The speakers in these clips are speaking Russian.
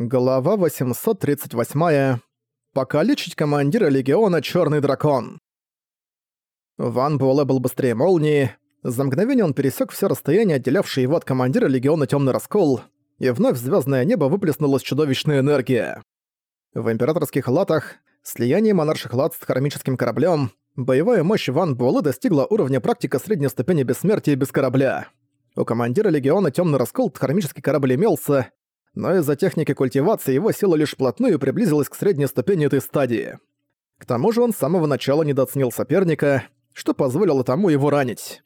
Глава 838. Покалечить командира легиона Черный дракон. Ван Буэлэ был быстрее молнии. За мгновение он пересек все расстояние, отделявшее его от командира легиона Темный Раскол, и вновь в звездное небо выплеснулась чудовищная энергия. В императорских латах, слияние монарших лат с хромическим кораблем, боевая мощь Ван Буэлэ достигла уровня практика средней ступени бессмертия без корабля. У командира легиона Темный Раскол хромический корабль имелся, но из-за техники культивации его сила лишь вплотную приблизилась к средней ступени этой стадии. К тому же он с самого начала недооценил соперника, что позволило тому его ранить.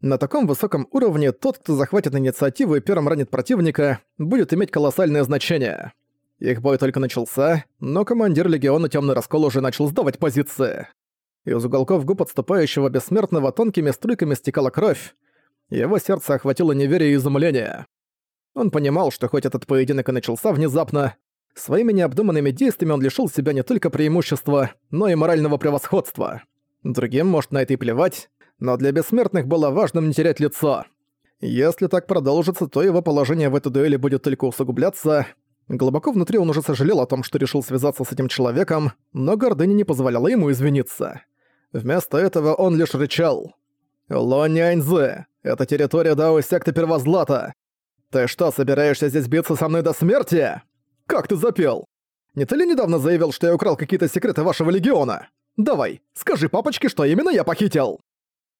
На таком высоком уровне тот, кто захватит инициативу и первым ранит противника, будет иметь колоссальное значение. Их бой только начался, но командир Легиона Тёмный Раскол уже начал сдавать позиции. Из уголков губ отступающего бессмертного тонкими струйками стекала кровь. Его сердце охватило неверие и изумление. Он понимал, что хоть этот поединок и начался внезапно, своими необдуманными действиями он лишил себя не только преимущества, но и морального превосходства. Другим, может, на это и плевать, но для бессмертных было важным не терять лицо. Если так продолжится, то его положение в этой дуэли будет только усугубляться. Глубоко внутри он уже сожалел о том, что решил связаться с этим человеком, но гордыня не позволяла ему извиниться. Вместо этого он лишь рычал. «Лоняньзе! Это территория Дао секты Первозлата! «Ты что, собираешься здесь биться со мной до смерти? Как ты запел? Не ты ли недавно заявил, что я украл какие-то секреты вашего легиона? Давай, скажи папочке, что именно я похитил!»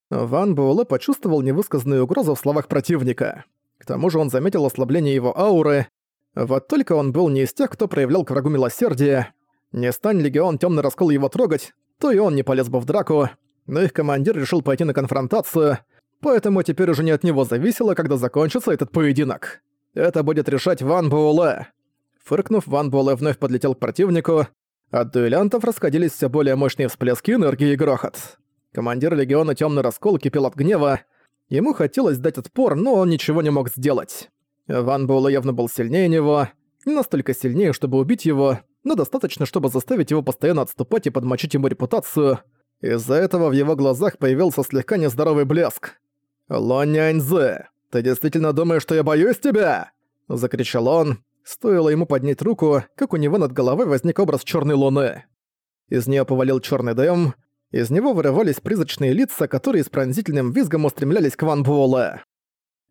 Ван Буэлэ почувствовал невысказанную угрозу в словах противника. К тому же он заметил ослабление его ауры. Вот только он был не из тех, кто проявлял к врагу милосердие. Не стань легион темный раскол его трогать, то и он не полез бы в драку, но их командир решил пойти на конфронтацию — Поэтому теперь уже не от него зависело, когда закончится этот поединок. Это будет решать Ван Буэлэ. Фыркнув, Ван Буэлэ вновь подлетел к противнику. От дуэлянтов расходились все более мощные всплески энергии и грохот. Командир легиона Темный Раскол кипел от гнева. Ему хотелось дать отпор, но он ничего не мог сделать. Ван Буэлэ явно был сильнее него. Не настолько сильнее, чтобы убить его, но достаточно, чтобы заставить его постоянно отступать и подмочить ему репутацию. Из-за этого в его глазах появился слегка нездоровый блеск. «Лоняньзе, ты действительно думаешь, что я боюсь тебя?» — закричал он. Стоило ему поднять руку, как у него над головой возник образ черной луны. Из нее повалил черный дым, из него вырывались призрачные лица, которые с пронзительным визгом устремлялись к Ван Буэлэ.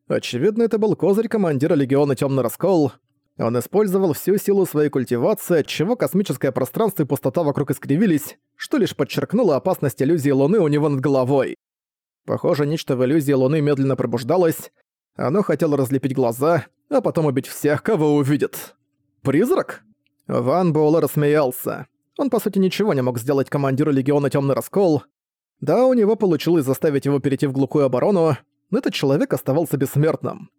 Очевидно, это был козырь командира Легиона Темный Раскол. Он использовал всю силу своей культивации, отчего космическое пространство и пустота вокруг искривились, что лишь подчеркнуло опасность иллюзии Луны у него над головой. Похоже, нечто в иллюзии Луны медленно пробуждалось. Оно хотело разлепить глаза, а потом убить всех, кого увидит. «Призрак?» Ван Буэлэ рассмеялся. Он, по сути, ничего не мог сделать командиру Легиона Тёмный Раскол. Да, у него получилось заставить его перейти в глухую оборону, но этот человек оставался бессмертным.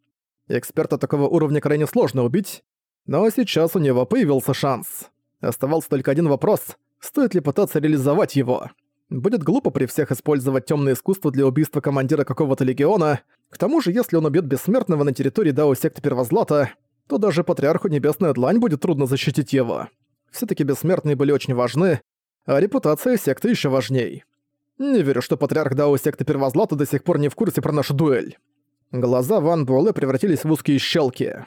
Эксперта такого уровня крайне сложно убить, но сейчас у него появился шанс. Оставался только один вопрос — стоит ли пытаться реализовать его? Будет глупо при всех использовать темное искусство для убийства командира какого-то легиона. К тому же, если он убьет бессмертного на территории Дао секты Первозлата, то даже Патриарху Небесная Длань будет трудно защитить его. все таки бессмертные были очень важны, а репутация секты еще важней. Не верю, что Патриарх Дао секты Первозлата до сих пор не в курсе про нашу дуэль. Глаза Ван Буэлэ превратились в узкие щелки.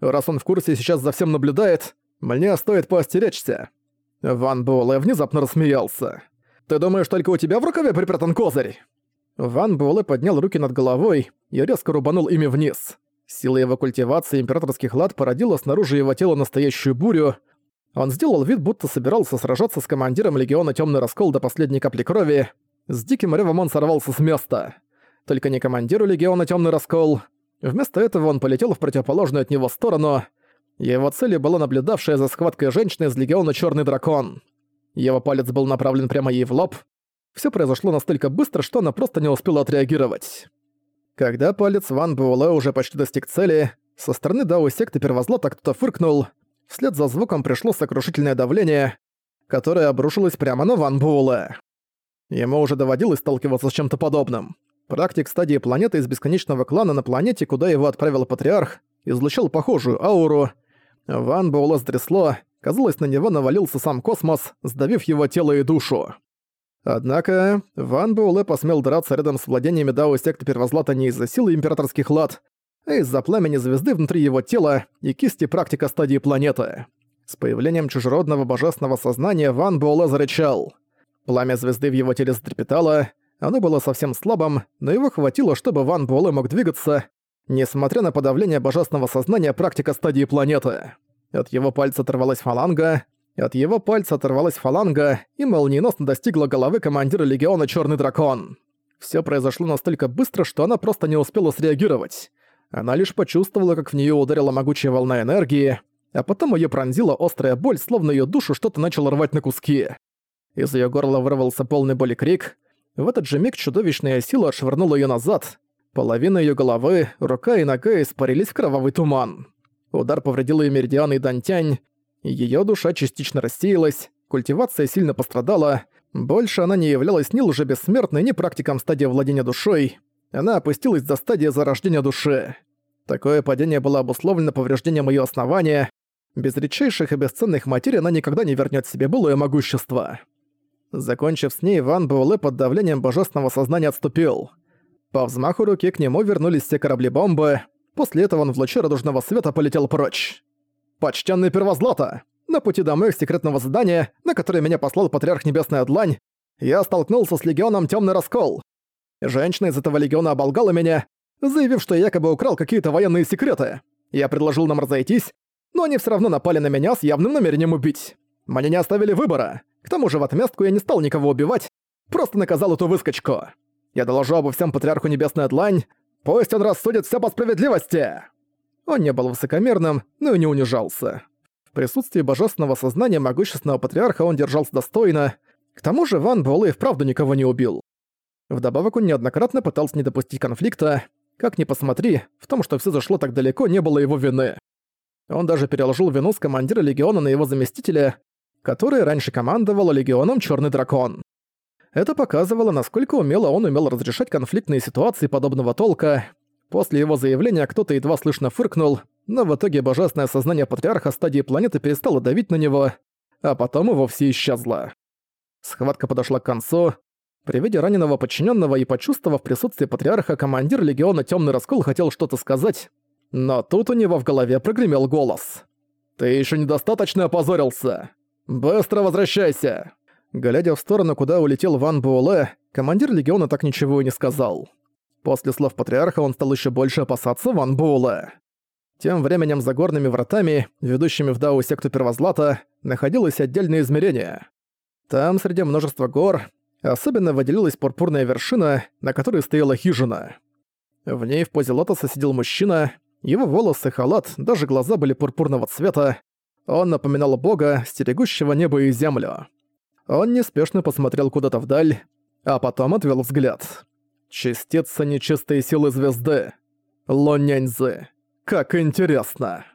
Раз он в курсе и сейчас за всем наблюдает, мне стоит поостеречься. Ван Буэлэ внезапно рассмеялся. Ты думаешь, только у тебя в рукаве припрятан козырь?» Ван Буэлэ поднял руки над головой и резко рубанул ими вниз. Сила его культивации императорских лад породила снаружи его тела настоящую бурю. Он сделал вид, будто собирался сражаться с командиром легиона Темный Раскол до последней капли крови. С диким ревом он сорвался с места. Только не командиру легиона Темный Раскол. Вместо этого он полетел в противоположную от него сторону. Его целью была наблюдавшая за схваткой женщина из легиона Черный Дракон. Его палец был направлен прямо ей в лоб. Все произошло настолько быстро, что она просто не успела отреагировать. Когда палец Ван Буэлэ уже почти достиг цели, со стороны Дао секты Первозлата кто-то фыркнул. Вслед за звуком пришло сокрушительное давление, которое обрушилось прямо на Ван Буэлэ. Ему уже доводилось сталкиваться с чем-то подобным. Практик стадии планеты из бесконечного клана на планете, куда его отправил Патриарх, излучал похожую ауру. Ван Буэлэ стрясло, Казалось, на него навалился сам космос, сдавив его тело и душу. Однако, Ван Буэлэ посмел драться рядом с владениями Дао секты Первозлата не из-за силы императорских лад, а из-за пламени звезды внутри его тела и кисти практика стадии планеты. С появлением чужеродного божественного сознания Ван Буэлэ зарычал. Пламя звезды в его теле затрепетало, оно было совсем слабым, но его хватило, чтобы Ван Буэлэ мог двигаться, несмотря на подавление божественного сознания практика стадии планеты. От его пальца оторвалась фаланга, от его пальца оторвалась фаланга и молниеносно достигла головы командира легиона Черный Дракон. Все произошло настолько быстро, что она просто не успела среагировать. Она лишь почувствовала, как в нее ударила могучая волна энергии, а потом ее пронзила острая боль, словно ее душу что-то начало рвать на куски. Из ее горла вырвался полный боли крик. В этот же миг чудовищная сила отшвырнула ее назад. Половина ее головы, рука и нога испарились в кровавый туман. Удар повредил ее меридианы и дантянь, Её душа частично рассеялась, культивация сильно пострадала, больше она не являлась ни лжебессмертной, ни практиком стадии владения душой, она опустилась за стадию зарождения души. Такое падение было обусловлено повреждением её основания, без редчайших и бесценных материй она никогда не вернёт себе былое могущество. Закончив с ней, Ван Буэлэ под давлением божественного сознания отступил. По взмаху руки к нему вернулись все корабли-бомбы, после этого он в луче радужного света полетел прочь. «Почтенный Первозлата! На пути домой их секретного задания, на которое меня послал Патриарх Небесная Длань, я столкнулся с Легионом Тёмный Раскол. Женщина из этого легиона оболгала меня, заявив, что я якобы украл какие-то военные секреты. Я предложил нам разойтись, но они все равно напали на меня с явным намерением убить. Мне не оставили выбора. К тому же в отместку я не стал никого убивать, просто наказал эту выскочку. Я доложу обо всем Патриарху Небесная Длань, пусть он рассудит все по справедливости!» Он не был высокомерным, но и не унижался. В присутствии божественного сознания могущественного патриарха он держался достойно. К тому же Ван Буэлэ вправду никого не убил. Вдобавок он неоднократно пытался не допустить конфликта. Как ни посмотри, в том, что все зашло так далеко, не было его вины. Он даже переложил вину с командира легиона на его заместителя, который раньше командовал легионом Черный Дракон. Это показывало, насколько умело он умел разрешать конфликтные ситуации подобного толка, После его заявления кто-то едва слышно фыркнул, но в итоге божественное сознание патриарха стадии планеты перестало давить на него, а потом и вовсе исчезло. Схватка подошла к концу. При виде раненого подчиненного и почувствовав присутствие патриарха, командир легиона Темный Раскол хотел что-то сказать, но тут у него в голове прогремел голос. «Ты еще недостаточно опозорился! Быстро возвращайся!» Глядя в сторону, куда улетел Ван Буэлэ, командир легиона так ничего и не сказал. После слов патриарха он стал еще больше опасаться Ван Буэлла. Тем временем за горными вратами, ведущими в Дау секту Первозлата, находилось отдельное измерение. Там, среди множества гор, особенно выделилась пурпурная вершина, на которой стояла хижина. В ней в позе лотоса сидел мужчина, его волосы, халат, даже глаза были пурпурного цвета. Он напоминал бога, стерегущего небо и землю. Он неспешно посмотрел куда-то вдаль, а потом отвел взгляд. Частица нечистой силы звезды. Лоняньзы. Как интересно.